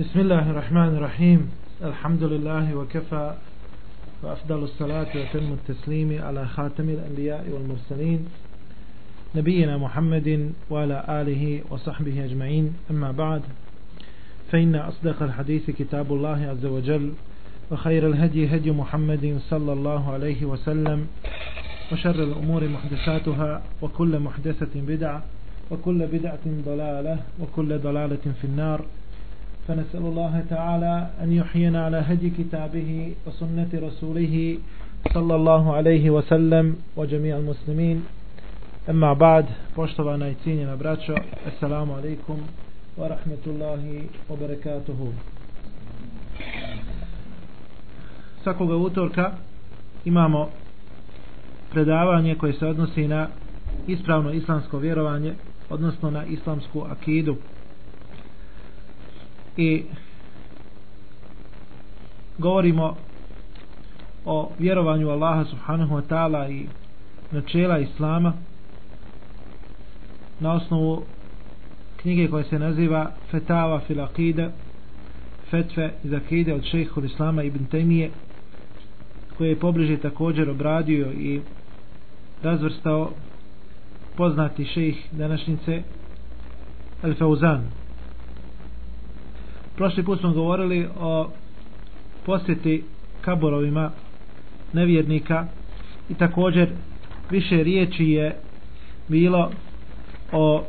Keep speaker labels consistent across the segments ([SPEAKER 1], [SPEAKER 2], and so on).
[SPEAKER 1] بسم الله الرحمن الرحيم. الحمد لله وكفى وأفضل الصلاة وتم التسليم على خاتم الأنبياء والمرسلين نبينا محمد وعلى آله وصحبه أجمعين. أما بعد فإن أصدق الحديث كتاب الله عز وجل وخير الهدي هدي محمد صلى الله عليه وسلم وشر الأمور محدثاتها وكل محدثة بدعة وكل بدعة ضلالة وكل ضلالة في النار. فنسأل الله تعالى أن يحيينا على هدي كتابه وسنة رسوله صلى الله عليه وسلم وجميع المسلمين أما بعد poštovana i cijenjena braćo Assalamu alaikum wa rahmetullahi wa barakatuhu Svakoga utorka imamo predavanje koje se odnosi na ispravno islamsko vjerovanje odnosno na islamsku akidu i govorimo o vjerovanju Allaha subhanahu wa ta'ala i načela Islama na osnovu knjige koja se naziva Fetava fil akide fetve iz akide od šeha Islama ibn Temije koje je pobliže također obradio i razvrstao poznati šejh današnjice El Fauzan prošli put smo govorili o posjeti kaborovima nevjernika i također više riječi je bilo o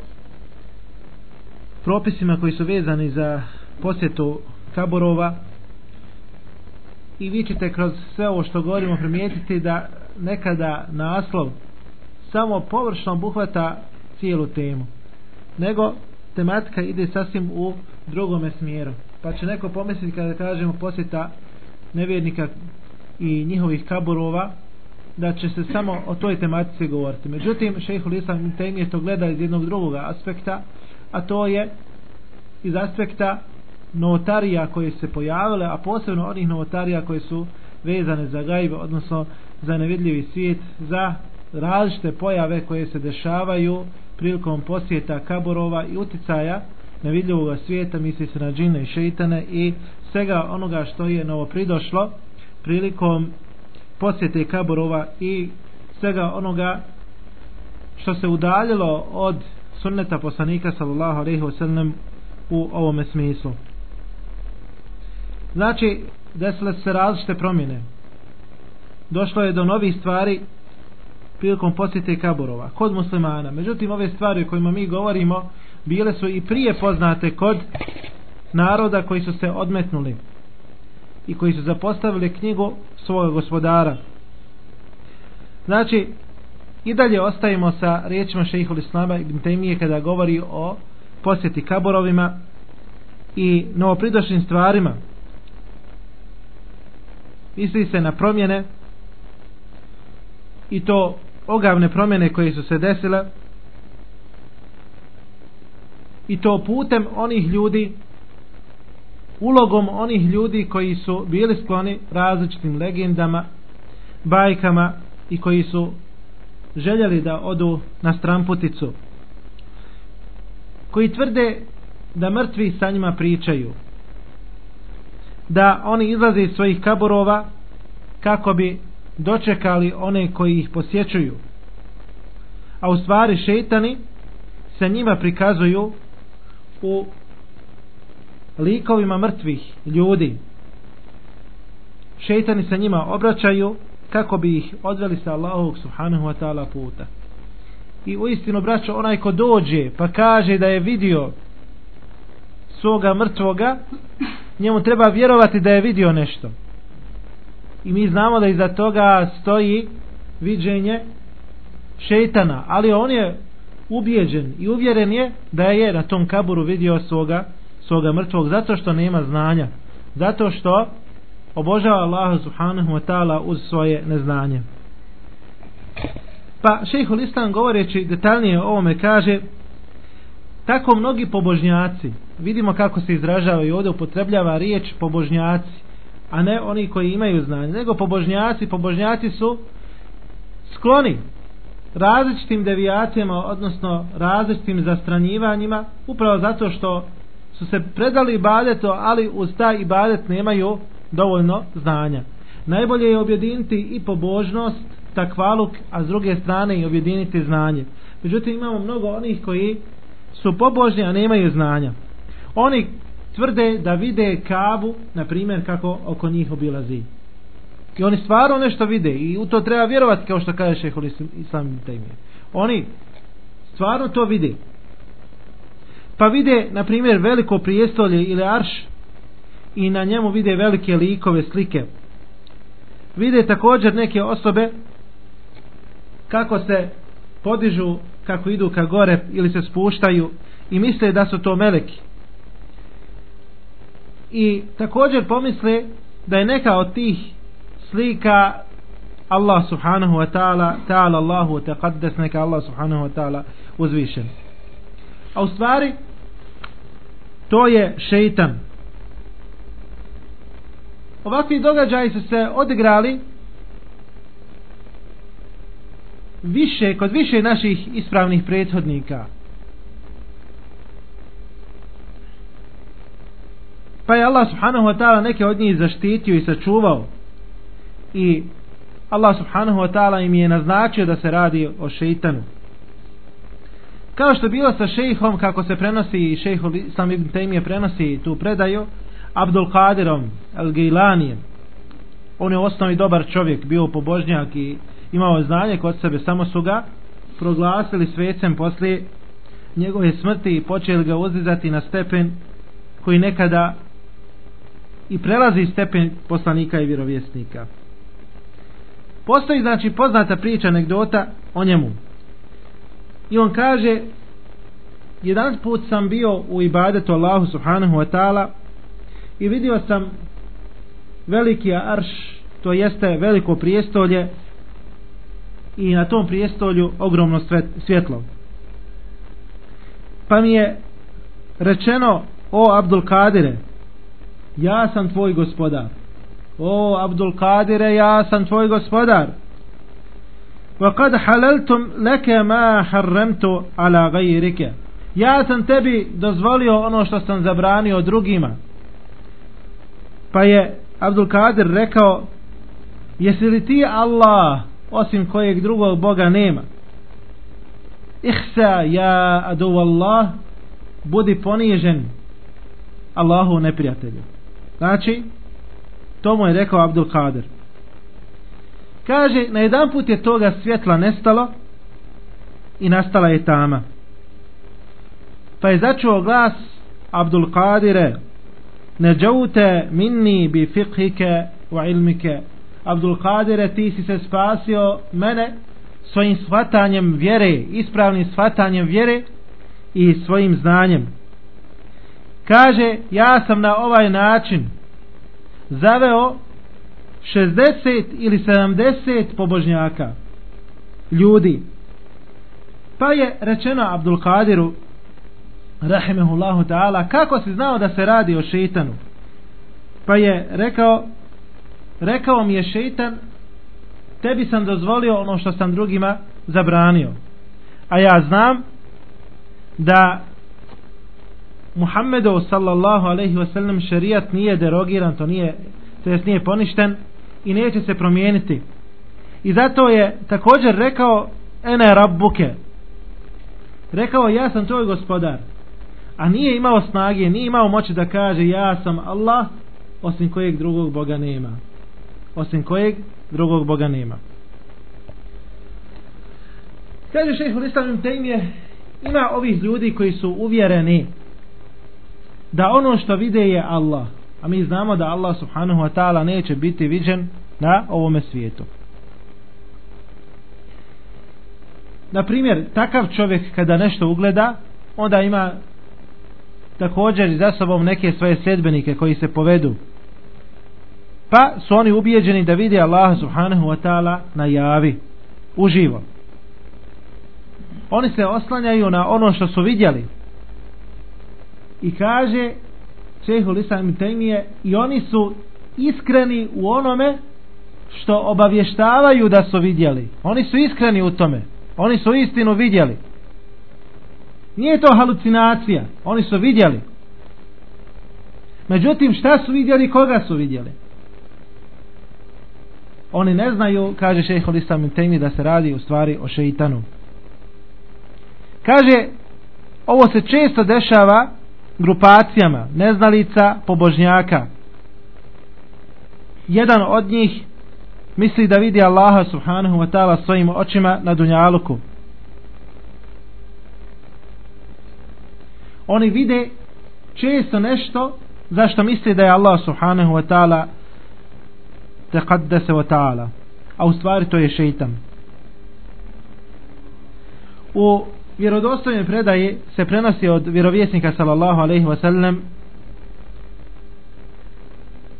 [SPEAKER 1] propisima koji su vezani za posjetu kaborova i vi ćete kroz sve ovo što govorimo primijetiti da nekada naslov samo površno obuhvata cijelu temu nego tematika ide sasvim u drugome smjeru. Pa će neko pomisliti kada kažemo posjeta nevjernika i njihovih kaburova da će se samo o toj tematici govoriti. Međutim šejhul islam je to gleda iz jednog drugog aspekta a to je iz aspekta novotarija koje se pojavile a posebno onih novotarija koje su vezane za gajbe odnosno za nevidljivi svijet za različite pojave koje se dešavaju prilikom posjeta kaborova i uticaja nevidljivog svijeta misli se na džine i šeitane i svega onoga što je novo pridošlo prilikom posjete kaborova i svega onoga što se udaljilo od sunneta poslanika sallallahu alaihi wasallam u ovome smislu. Znači desile se različite promjene. Došlo je do novih stvari prilikom posjete kaburova kod muslimana. Međutim, ove stvari o kojima mi govorimo bile su i prije poznate kod naroda koji su se odmetnuli i koji su zapostavili knjigu svojeg gospodara. Znači, i dalje ostajemo sa riječima šehhul Islama ibn Temije kada govori o posjeti kaborovima i novopridošlim stvarima. Misli se na promjene i to ogavne promjene koje su se desile i to putem onih ljudi ulogom onih ljudi koji su bili skloni različitim legendama bajkama i koji su željeli da odu na stramputicu koji tvrde da mrtvi sa njima pričaju da oni izlaze iz svojih kaborova kako bi dočekali one koji ih posjećuju. A u stvari šeitani se njima prikazuju u likovima mrtvih ljudi. Šeitani se njima obraćaju kako bi ih odveli sa Allahovog subhanahu wa ta'ala puta. I u istinu braćo onaj ko dođe pa kaže da je vidio svoga mrtvoga njemu treba vjerovati da je vidio nešto i mi znamo da iza toga stoji viđenje šeitana, ali on je ubijeđen i uvjeren je da je na tom kaburu vidio svoga, svoga mrtvog zato što nema znanja, zato što obožava Allah subhanahu wa ta'ala uz svoje neznanje. Pa šehhul Islam govoreći detaljnije o ovome kaže tako mnogi pobožnjaci vidimo kako se izražava i ovdje upotrebljava riječ pobožnjaci a ne oni koji imaju znanje, nego pobožnjaci, pobožnjaci su skloni različitim devijacijama, odnosno različitim zastranjivanjima, upravo zato što su se predali ibadetu, ali uz taj ibadet nemaju dovoljno znanja. Najbolje je objediniti i pobožnost, takvaluk, a s druge strane i objediniti znanje. Međutim, imamo mnogo onih koji su pobožni, a nemaju znanja. Oni tvrde da vide kavu, na primjer, kako oko njih obilazi. I oni stvarno nešto vide i u to treba vjerovati kao što kaže šehol islam temije. Oni stvarno to vide. Pa vide, na primjer, veliko prijestolje ili arš i na njemu vide velike likove, slike. Vide također neke osobe kako se podižu, kako idu ka gore ili se spuštaju i misle da su to meleki. I također pomisle da je neka od tih slika Allah subhanahu wa ta'ala ta'ala Allahu taqaddas neka Allah subhanahu wa ta'ala uzvišen. A u stvari to je šeitan. Ovakvi događaji su se odigrali više, kod više naših ispravnih prethodnika. Pa je Allah subhanahu wa ta'ala neke od njih zaštitio i sačuvao. I Allah subhanahu wa ta'ala im je naznačio da se radi o šeitanu. Kao što je bilo sa šejhom, kako se prenosi i šejh Islam ibn prenosi tu predaju, Abdul Qadirom Al-Gilanijem. On je u osnovi dobar čovjek, bio pobožnjak i imao znanje kod sebe, samo su ga proglasili svecem poslije njegove smrti i počeli ga uzdizati na stepen koji nekada i prelazi stepen poslanika i vjerovjesnika. Postoji znači poznata priča, anegdota o njemu. I on kaže jedan put sam bio u ibadetu Allahu subhanahu wa ta'ala i vidio sam veliki arš, to jeste veliko prijestolje i na tom prijestolju ogromno svjetlo. Pa mi je rečeno, o Abdul Kadire, ja sam tvoj gospodar. O Abdul Kadire, ja sam tvoj gospodar. وقد حللتم لك ما حرمت على غيرك ja sam tebi dozvolio ono što sam zabranio drugima pa je Abdul Kadir rekao jesi li ti Allah osim kojeg drugog Boga nema ihsa ja adu Allah budi ponižen Allahu neprijatelju znači to mu je rekao Abdul Kadir. Kaže na jedan put je toga svjetla nestalo i nastala je tama. Pa je začuo glas Abdul Kadire neđaute minni bi fiqhike wa ilmike. Abdul Kadire ti si se spasio mene svojim shvatanjem vjere ispravnim shvatanjem vjere i svojim znanjem kaže ja sam na ovaj način zaveo 60 ili 70 pobožnjaka ljudi. Pa je rečeno Abdul Kadiru rahimehullahu ta'ala kako si znao da se radi o šeitanu? Pa je rekao rekao mi je šeitan tebi sam dozvolio ono što sam drugima zabranio. A ja znam da Muhammedu sallallahu alaihi wasallam šerijat nije derogiran to nije to jest nije poništen i neće se promijeniti. I zato je također rekao ene rabbuke. Rekao ja sam tvoj gospodar. A nije imao snage nije imao moći da kaže ja sam Allah osim kojeg drugog Boga nema. Osim kojeg drugog Boga nema. Kaže šeho Islam je ima ovih ljudi koji su uvjereni da ono što vide je Allah a mi znamo da Allah subhanahu wa ta'ala neće biti viđen na ovome svijetu. Na primjer, takav čovjek kada nešto ugleda, onda ima također za sobom neke svoje sedbenike koji se povedu. Pa su oni ubijeđeni da vidi Allah subhanahu wa ta'ala na javi, uživo. Oni se oslanjaju na ono što su vidjeli. I kaže Šehul Islam Temije i oni su iskreni u onome što obavještavaju da su vidjeli. Oni su iskreni u tome. Oni su istinu vidjeli. Nije to halucinacija. Oni su vidjeli. Međutim, šta su vidjeli, koga su vidjeli? Oni ne znaju, kaže šeho Islam temi da se radi u stvari o šeitanu. Kaže, ovo se često dešava grupacijama neznalica pobožnjaka. Jedan od njih misli da vidi Allaha subhanahu wa ta'ala svojim očima na dunjaluku. Oni vide često nešto zašto misli da je Allah subhanahu wa ta'ala teqaddese wa ta'ala a u stvari to je šeitan u vjerodostojnoj predaji se prenosi od vjerovjesnika sallallahu alaihi wa sallam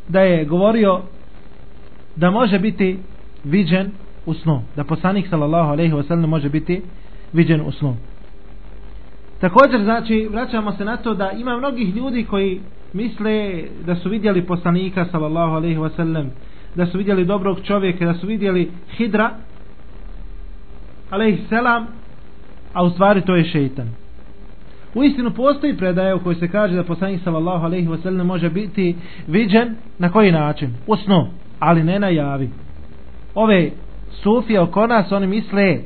[SPEAKER 1] da je govorio da može biti viđen u snu da poslanik sallallahu alaihi wa sallam može biti viđen u snu. Također znači vraćamo se na to da ima mnogih ljudi koji misle da su vidjeli poslanika sallallahu alaihi wa sallam da su vidjeli dobrog čovjeka da su vidjeli hidra alaihi selam a u stvari to je šeitan. U istinu postoji predaje u kojoj se kaže da poslanik sallallahu alaihi wa sallam može biti viđen na koji način? U snu ali ne na javi. Ove sufije oko nas oni misle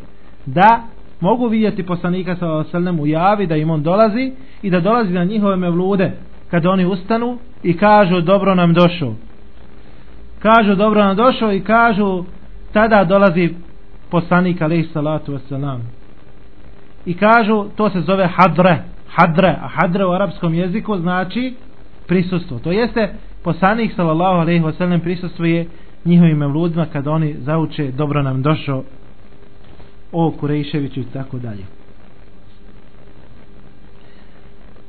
[SPEAKER 1] da mogu vidjeti poslanika sallallahu sallam u javi da im on dolazi i da dolazi na njihove mevlude kad oni ustanu i kažu dobro nam došao. Kažu dobro nam došao i kažu tada dolazi poslanik alaih salatu wasalam i kažu to se zove hadre. Hadre, a hadre u arapskom jeziku znači prisustvo. To jeste poslanik sallallahu alaihi wasallam prisustvuje njihovim mevludima kad oni zauče dobro nam došao o Kurejševiću i tako dalje.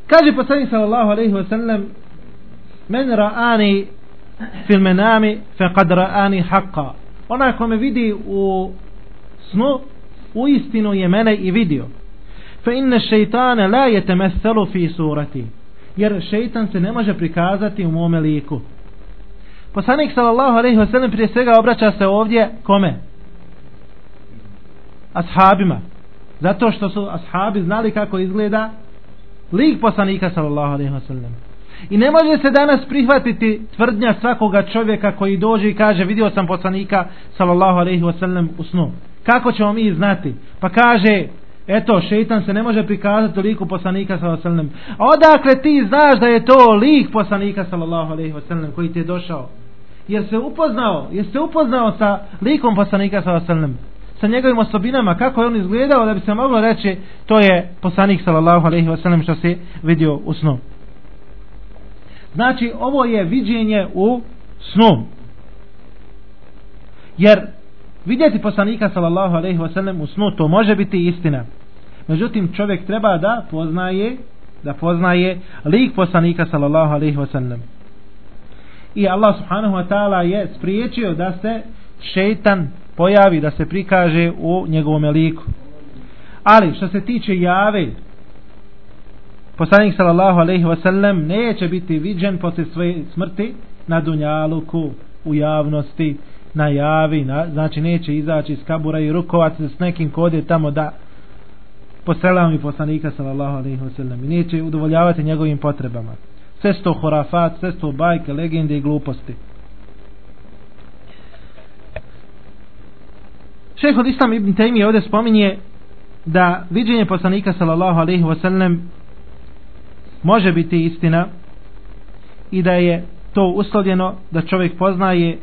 [SPEAKER 1] Kaže poslanik sallallahu alaihi wasallam men ra'ani fil menami faqad ra'ani haqqa. Onaj ko me vidi u snu u istinu je mene i vidio fa inna šeitana la yetemethalu fi surati jer šeitan se ne može prikazati u mome liku. Poslanik sallallahu alaihi wasallam prije svega obraća se ovdje kome? Ashabima. Zato što su ashabi znali kako izgleda lik poslanika sallallahu alaihi wasallam I ne može se danas prihvatiti tvrdnja svakoga čovjeka koji dođe i kaže vidio sam poslanika sallallahu alaihi wasallam u snu. Kako ćemo mi znati? Pa kaže eto šeitan se ne može prikazati liku poslanika sallallahu alaihi wasallam. A odakle ti znaš da je to lik poslanika sallallahu alaihi wasallam koji ti je došao? Jer se upoznao, jer se upoznao sa likom poslanika sallallahu wasallam sa njegovim osobinama kako je on izgledao da bi se moglo reći to je poslanik sallallahu alaihi wasallam što se vidio u snu. Znači ovo je viđenje u snu. Jer vidjeti poslanika sallallahu alejhi ve u snu to može biti istina. Međutim čovjek treba da poznaje da poznaje lik poslanika sallallahu alejhi ve sellem. I Allah subhanahu wa ta'ala je spriječio da se šejtan pojavi da se prikaže u njegovom liku. Ali što se tiče jave poslanik sallallahu alejhi ve sellem neće biti viđen posle svoje smrti na dunjaluku u javnosti na javi na, znači neće izaći iz kabura i rukovati se s nekim kod tamo da poselam i poslanika sallallahu alejhi ve sellem neće udovoljavati njegovim potrebama. Sve sto horafat sve sto bajke legende i gluposti. Šehol Islam ibn Taymi ovdje spominje da viđenje poslanika sallallahu alejhi ve sellem može biti istina i da je to uslovljeno da čovjek poznaje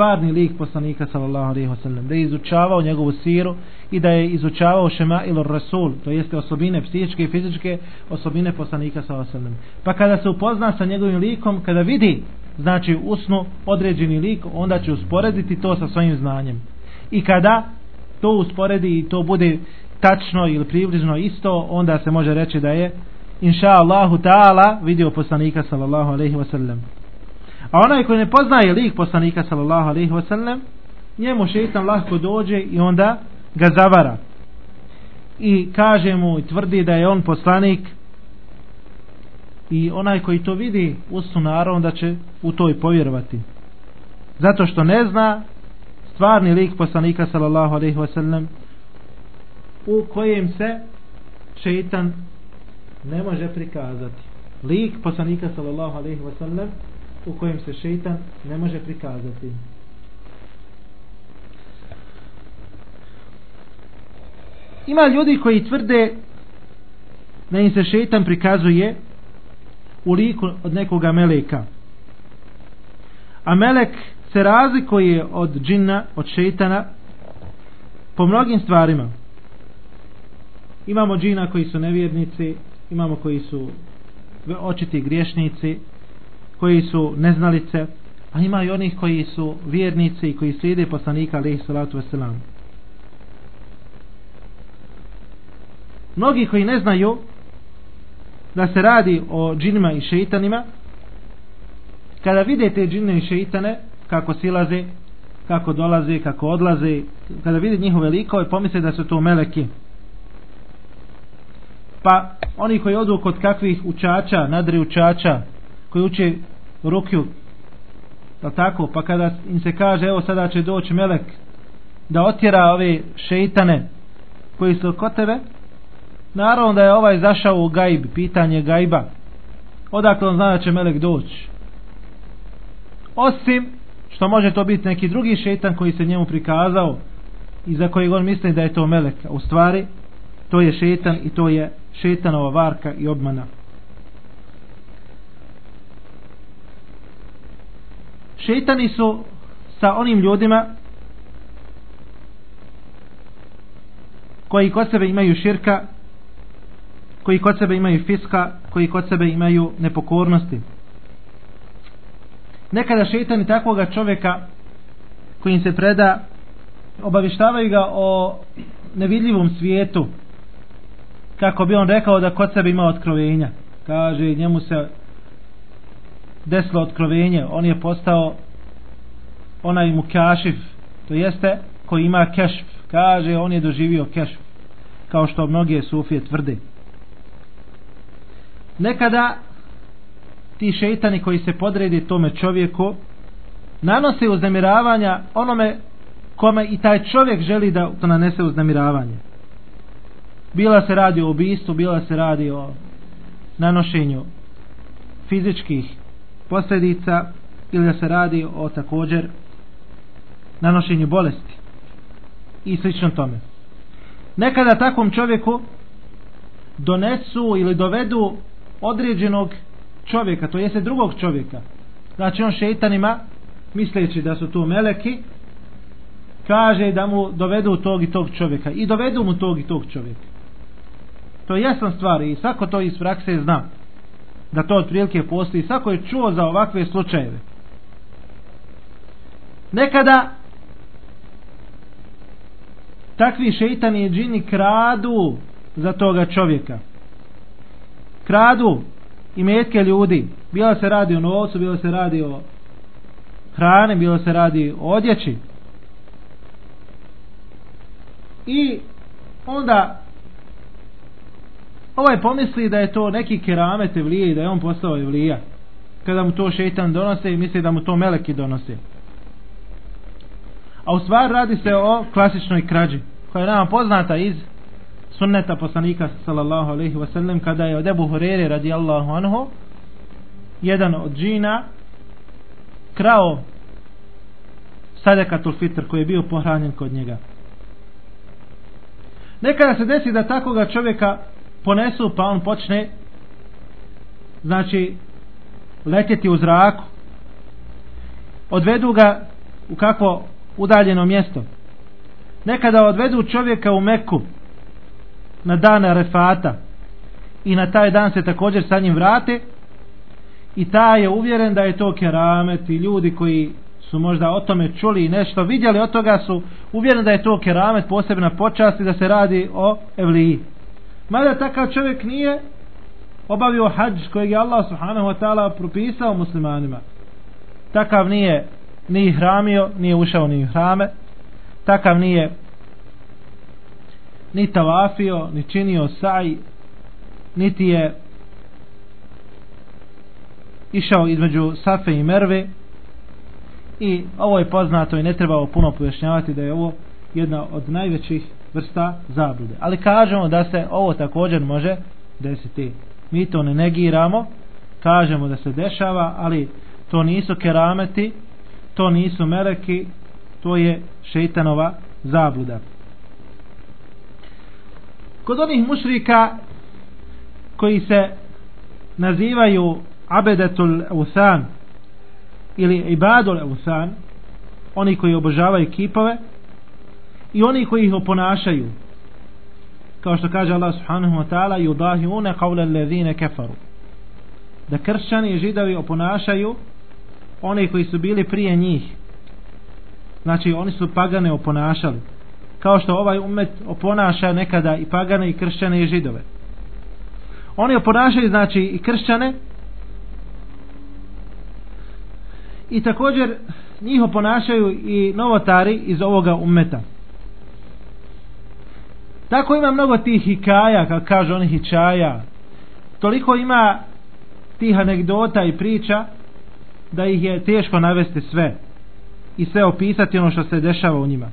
[SPEAKER 1] stvarni lik poslanika sallallahu alejhi ve sellem da je izučavao njegovu siru i da je izučavao šema ili rasul to jeste osobine psihičke i fizičke osobine poslanika sallallahu alejhi ve sellem pa kada se upozna sa njegovim likom kada vidi znači usnu određeni lik onda će usporediti to sa svojim znanjem. I kada to usporedi i to bude tačno ili približno isto onda se može reći da je inša Allahu ta'ala vidio poslanika sallallahu alaihi wa sallam a onaj koji ne poznaje lik poslanika sallallahu alaihi wa sallam njemu šeitan lahko dođe i onda ga zavara. I kaže mu i tvrdi da je on poslanik i onaj koji to vidi ustu naravno da će u to i povjerovati. Zato što ne zna stvarni lik poslanika sallallahu alaihi wa sallam u kojem se šeitan ne može prikazati. Lik poslanika sallallahu alaihi wa sallam u kojem se šeitan ne može prikazati. Ima ljudi koji tvrde da im se šeitan prikazuje u liku od nekoga meleka. A melek se razlikuje od džinna, od šeitana po mnogim stvarima. Imamo džina koji su nevjernici, imamo koji su očiti griješnici, koji su neznalice, a ima i onih koji su vjernici i koji slijede poslanika alaihi salatu wasalam. Mnogi koji ne znaju da se radi o džinima i šeitanima, kada vide te džine i šeitane, kako silaze, kako dolaze, kako odlaze, kada vide njihove likove, pomisle da su to meleki. Pa oni koji odu kod kakvih učača, nadri učača, koji uče rukju, da tako, pa kada im se kaže, evo sada će doći melek da otjera ove šeitane koji su kod tebe, naravno da je ovaj zašao u gajb, pitanje gajba, odakle on zna da će melek doći. Osim što može to biti neki drugi šeitan koji se njemu prikazao i za kojeg on misli da je to melek. U stvari, to je šeitan i to je šeitanova varka i obmana. Šeitani su sa onim ljudima koji kod sebe imaju širka, koji kod sebe imaju fiska, koji kod sebe imaju nepokornosti. Nekada šeitani takvoga čovjeka koji se preda obavištavaju ga o nevidljivom svijetu kako bi on rekao da kod sebe ima otkrovenja kaže njemu se desilo otkrovenje on je postao onaj mu kašif to jeste koji ima kešf. Kaže on je doživio kešf kao što mnoge sufije tvrde. Nekada ti šeitani koji se podredi tome čovjeku nanose uznemiravanja onome kome i taj čovjek želi da to nanese uznemiravanje. Bila se radi o ubistvu bila se radi o nanošenju fizičkih posljedica ili da se radi o također nanošenju bolesti i slično tome nekada takvom čovjeku donesu ili dovedu određenog čovjeka, to jeste drugog čovjeka. Znači on šeitanima, misleći da su tu meleki, kaže da mu dovedu tog i tog čovjeka. I dovedu mu tog i tog čovjeka. To je jasna stvar i svako to iz prakse zna. Da to otprilike postoji. Svako je čuo za ovakve slučajeve. Nekada takvi šeitani i džini kradu za toga čovjeka. Kradu i metke ljudi. Bilo se radi o novcu, bilo se radi o hrane, bilo se radi o odjeći. I onda ovaj pomisli da je to neki keramet evlije i da je on postao evlija. Kada mu to šeitan donose i misli da mu to meleki donose. A u stvari radi se o klasičnoj krađi koja je nama poznata iz sunneta poslanika sallallahu alaihi wasallam kada je od Ebu Hurere radijallahu anhu jedan od džina krao sadekatul fitr koji je bio pohranjen kod njega nekada se desi da takoga čovjeka ponesu pa on počne znači letjeti u zraku. Odvedu ga u kakvo udaljeno mjesto. Nekada odvedu čovjeka u Meku na dan Arefata i na taj dan se također sa njim vrate i ta je uvjeren da je to keramet i ljudi koji su možda o tome čuli i nešto vidjeli od toga su uvjereni da je to keramet posebna počast i da se radi o evliji mada takav čovjek nije obavio hađ kojeg je Allah subhanahu wa ta'ala propisao muslimanima. Takav nije ni hramio nije ušao ni hrame. Takav nije ni tavafio, ni činio saj, niti je išao između Safe i Merve. I ovo je poznato i ne treba puno pojašnjavati da je ovo jedna od najvećih vrsta zablude. Ali kažemo da se ovo također može desiti. Mi to ne negiramo, kažemo da se dešava ali to nisu kerameti to nisu meleki to je šeitanova zabluda kod onih mušrika koji se nazivaju abedatul usan ili ibadul usan oni koji obožavaju kipove i oni koji ih oponašaju. Kao što kaže Allah subhanahu wa ta'ala yudahiuna qawla alladhina kafaru. Da kršćani i židovi oponašaju oni koji su bili prije njih. Znači oni su pagane oponašali. Kao što ovaj umet oponaša nekada i pagane i kršćane i židove. Oni oponašaju znači i kršćane. I također njih oponašaju i novotari iz ovoga umeta tako ima mnogo tih hikaja kako kažu oni hičaja. Toliko ima tih anegdota i priča da ih je teško navesti sve i sve opisati ono što se dešava u njima.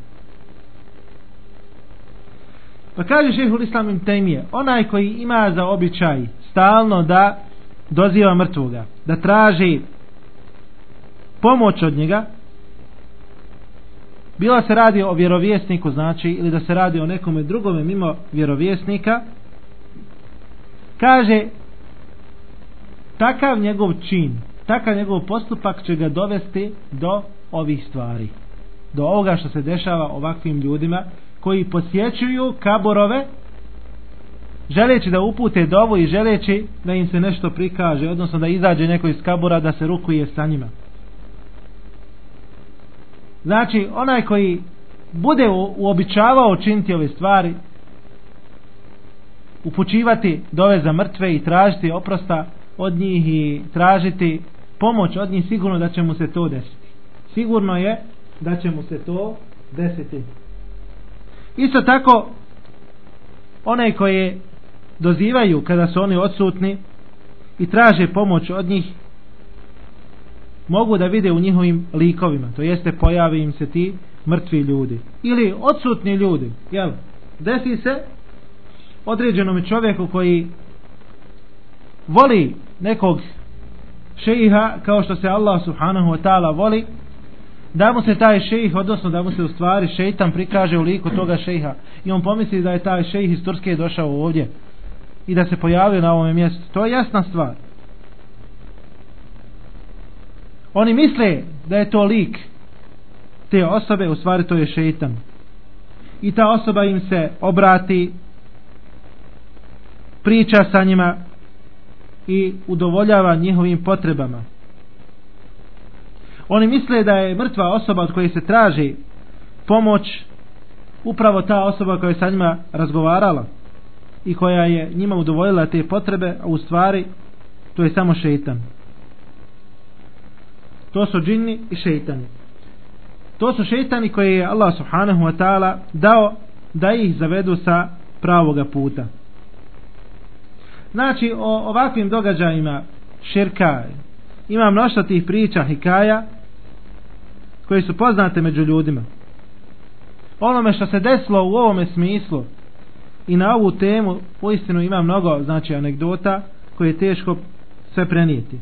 [SPEAKER 1] Pa kaže šehhul islam im temije onaj koji ima za običaj stalno da doziva mrtvoga da traži pomoć od njega bila se radi o vjerovjesniku znači ili da se radi o nekome drugome mimo vjerovjesnika kaže takav njegov čin takav njegov postupak će ga dovesti do ovih stvari. Do ovoga što se dešava ovakvim ljudima koji posjećuju kaborove želeći da upute dovu i želeći da im se nešto prikaže odnosno da izađe neko iz kabora da se rukuje sa njima znači onaj koji bude uobičavao činiti ove stvari upućivati dove za mrtve i tražiti oprosta od njih i tražiti pomoć od njih sigurno da će mu se to desiti. Sigurno je da će mu se to desiti. Isto tako onaj koje dozivaju kada su oni odsutni i traže pomoć od njih mogu da vide u njihovim likovima to jeste pojavi im se ti mrtvi ljudi ili odsutni ljudi jel? desi se određenom čovjeku koji voli nekog šejiha kao što se Allah subhanahu wa ta'ala voli da mu se taj šejih odnosno da mu se u stvari šeitan prikaže u liku toga šejha i on pomisli da je taj šejih iz Turske došao ovdje i da se pojavio na ovom mjestu to je jasna stvar oni misle da je to lik te osobe u stvari to je šeitan. I ta osoba im se obrati priča sa njima i udovoljava njihovim potrebama. Oni misle da je mrtva osoba od koje se traži pomoć upravo ta osoba koja je sa njima razgovarala i koja je njima udovoljila te potrebe a u stvari to je samo šeitan to su džinni i šeitani. To su šeitani koje je Allah subhanahu wa ta'ala dao da ih zavedu sa pravoga puta. Znači o ovakvim događajima širka ima mnoštvo tih priča hikaja koje su poznate među ljudima. Onome što se desilo u ovome smislu i na ovu temu uistinu ima mnogo znači anegdota koje je teško sve prenijeti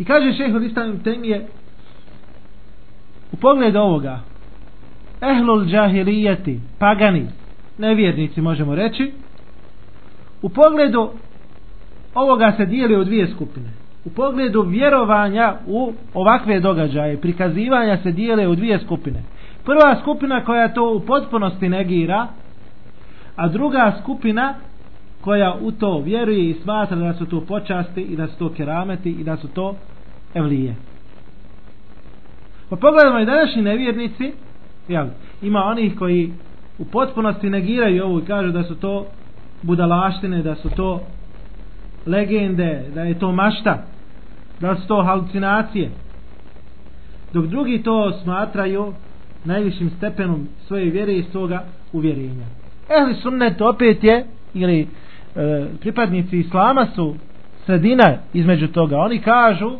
[SPEAKER 1] i kaže šeho listan temije u pogledu ovoga ehlul džahilijeti pagani nevjernici možemo reći u pogledu ovoga se dijeli u dvije skupine. U pogledu vjerovanja u ovakve događaje prikazivanja se dijele u dvije skupine. Prva skupina koja to u potpunosti negira a druga skupina koja u to vjeruje i smatra da su to počasti i da su to kerameti i da su to evlije. Pa pogledamo i današnji nevjernici jel, ima onih koji u potpunosti negiraju ovo i kažu da su to budalaštine da su to legende da je to mašta da su to halucinacije. Dok drugi to smatraju najvišim stepenom svoje vjere i svoga uvjerenja. Ehli sunnet opet je ili e, pripadnici islama su sredina između toga. Oni kažu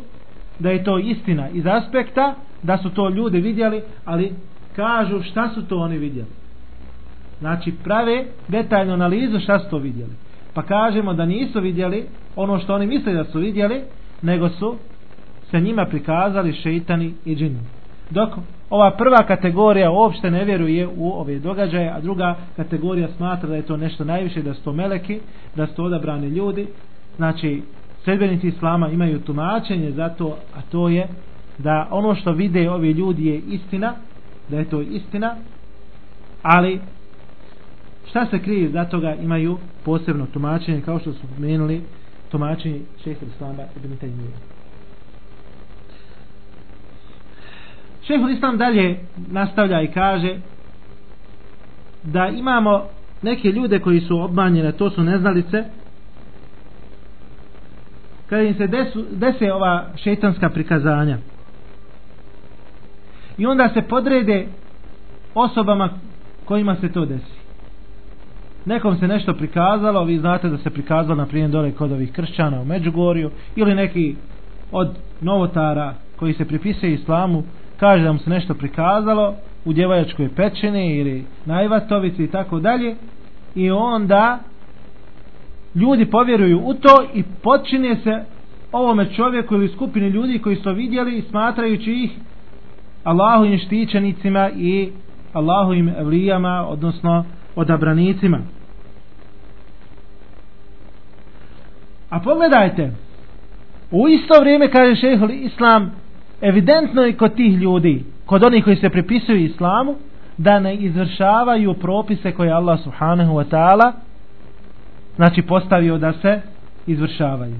[SPEAKER 1] da je to istina iz aspekta da su to ljudi vidjeli ali kažu šta su to oni vidjeli. Znači prave detaljnu analizu šta su to vidjeli. Pa kažemo da nisu vidjeli ono što oni misle da su vidjeli nego su se njima prikazali šeitani i džini. Dok ova prva kategorija uopšte ne vjeruje u ove događaje a druga kategorija smatra da je to nešto najviše da su to meleki da su to odabrani ljudi. Znači sredbenici islama imaju tumačenje za to a to je da ono što vide ovi ljudi je istina da je to istina ali šta se krije za toga imaju posebno tumačenje kao što su menuli tumačenje šeha islama ibn Taymiyyah šeha islam dalje nastavlja i kaže da imamo neke ljude koji su obmanjene to su neznalice kada im se desu, dese ova šetanska prikazanja. I onda se podrede osobama kojima se to desi. Nekom se nešto prikazalo vi znate da se prikazalo na primjer dole kod ovih kršćana u Međugorju ili neki od novotara koji se pripisuje islamu kaže da mu se nešto prikazalo u djevajačkoj pečeni ili na Ivatovici i tako dalje i onda ljudi povjeruju u to i počinje se ovome čovjeku ili skupini ljudi koji su vidjeli smatrajući ih Allahovim štićenicima i Allahovim evlijama odnosno odabranicima. A pogledajte u isto vrijeme kaže šehol islam evidentno je kod tih ljudi kod onih koji se pripisuju islamu da ne izvršavaju propise koje Allah subhanahu wa ta'ala znači postavio da se izvršavaju.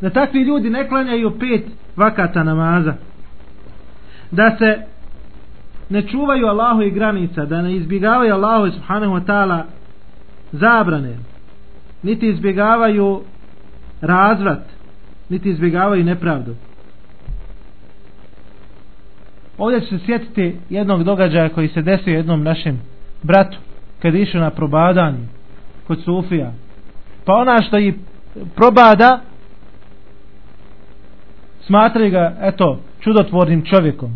[SPEAKER 1] Da takvi ljudi ne klanjaju pet vakata namaza. Da se ne čuvaju Allahu i granica da ne izbjegavaju Allahu subhanahu wa ta'ala zabrane niti izbjegavaju razvrat niti izbjegavaju nepravdu. Ovdje će se sjetiti jednog događaja koji se desio jednom našem bratu kad je išao na probadanje kod Sufija pa ona što i probada smatraju ga eto čudotvornim čovjekom.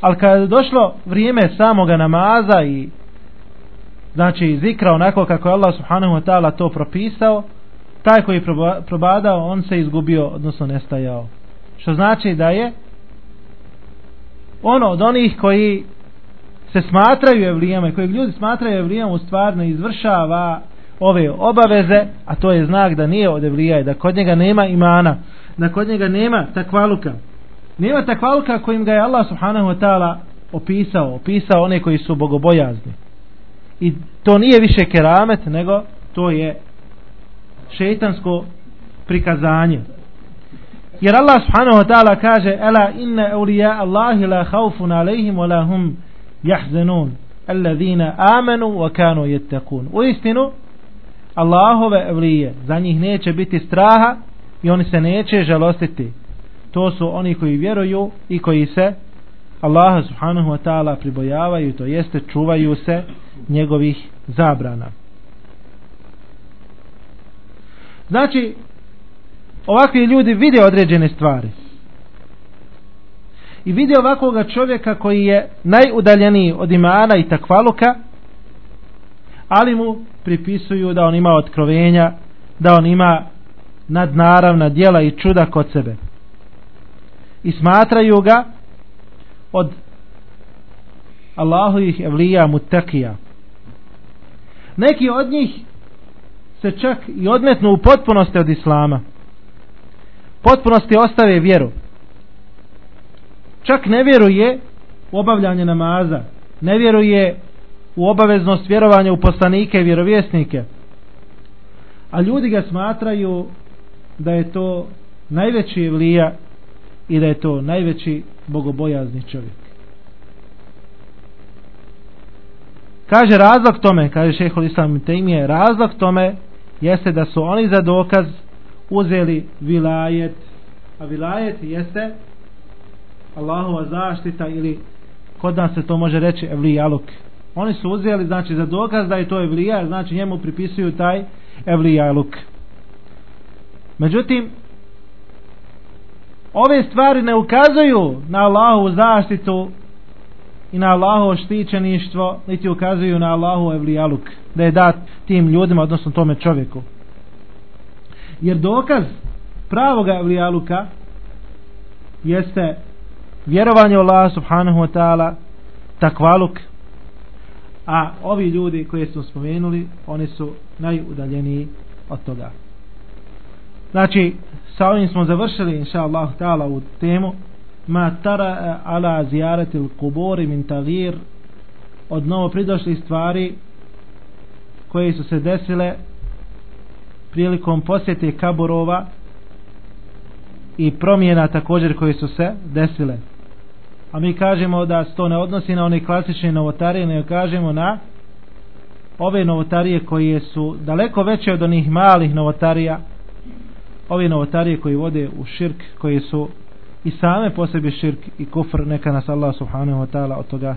[SPEAKER 1] Ali kad je došlo vrijeme samoga namaza i znači zikra onako kako je Allah subhanahu wa ta'ala to propisao taj koji je probadao on se izgubio odnosno nestajao. Što znači da je ono od onih koji se smatraju evlijama i kojeg ljudi smatraju evlijama u stvar ne izvršava ove obaveze a to je znak da nije od evlija da kod njega nema imana da kod njega nema takvaluka. Nema takvaluka kojim ga je Allah subhanahu wa ta'ala opisao opisao one koji su bogobojazni. I to nije više keramet nego to je šeitansko prikazanje. Jer Allah subhanahu wa ta'ala kaže ela inna awliya Allahi la khawfun alayhim wa la hum yahzanun alladhina amanu wa kanu yattaqun. U istinu Allahove evlije za njih neće biti straha i oni se neće žalostiti. To su oni koji vjeruju i koji se Allaha subhanahu wa ta'ala pribojavaju to jeste čuvaju se njegovih zabrana. Znači ovakvi ljudi vide određene stvari. I vide ovakvoga čovjeka koji je najudaljeniji od imana i takvaluka ali mu pripisuju da on ima otkrovenja da on ima nadnaravna djela i čuda kod sebe. I smatraju ga od Allahovih evlija mutakija neki od njih se čak i odmetnu u potpunosti od Islama. Potpunosti ostave vjeru. Čak ne vjeruje u obavljanje namaza ne vjeruje u obaveznost vjerovanja u poslanike i vjerovjesnike. A ljudi ga smatraju da je to najveći evlija i da je to najveći bogobojazni čovjek. Kaže razlog tome kaže šehol islam temije razlog tome jeste da su oni za dokaz uzeli vilajet. A vilajet jeste Allahova zaštita ili kod nas se to može reći evlijaluk oni su uzeli znači za dokaz da je to evlija znači njemu pripisuju taj evlijaluk. Međutim ove stvari ne ukazuju na Allahovu zaštitu i na Allahovo štićeništvo niti ukazuju na Allahu evlijaluk da je dat tim ljudima odnosno tome čovjeku. Jer dokaz pravoga evlijaluka jeste vjerovanje Allah subhanahu wa ta'ala takvaluk a ovi ljudi koje smo spomenuli oni su najudaljeniji od toga. Znači sa ovim smo završili inša Allah ta'ala u temu. Ma tara ala zijarati kubori min tagir od novo pridošli stvari koje su se desile prilikom posjete kaborova i promjena također koje su se desile a mi kažemo da se to ne odnosi na one klasične novotarije nego kažemo na ove novotarije koje su daleko veće od onih malih novotarija. Ove novotarije koji vode u širk koji su i same po sebi širk i kufr neka nas Allah subhanahu wa ta'ala od toga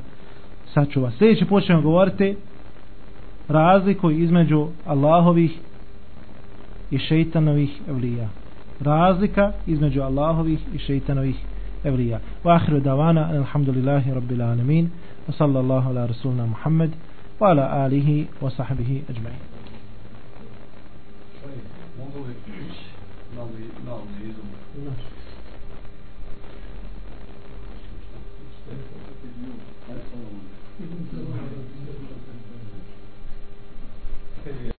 [SPEAKER 1] sačuva. Sljedeći put ćemo govoriti razliku između Allahovih i šeitanovih evlija. Razlika između Allahovih i šeitanovih الكبرياء وآخر دعوانا أن الحمد لله رب العالمين وصلى الله على رسولنا محمد
[SPEAKER 2] وعلى آله وصحبه أجمعين.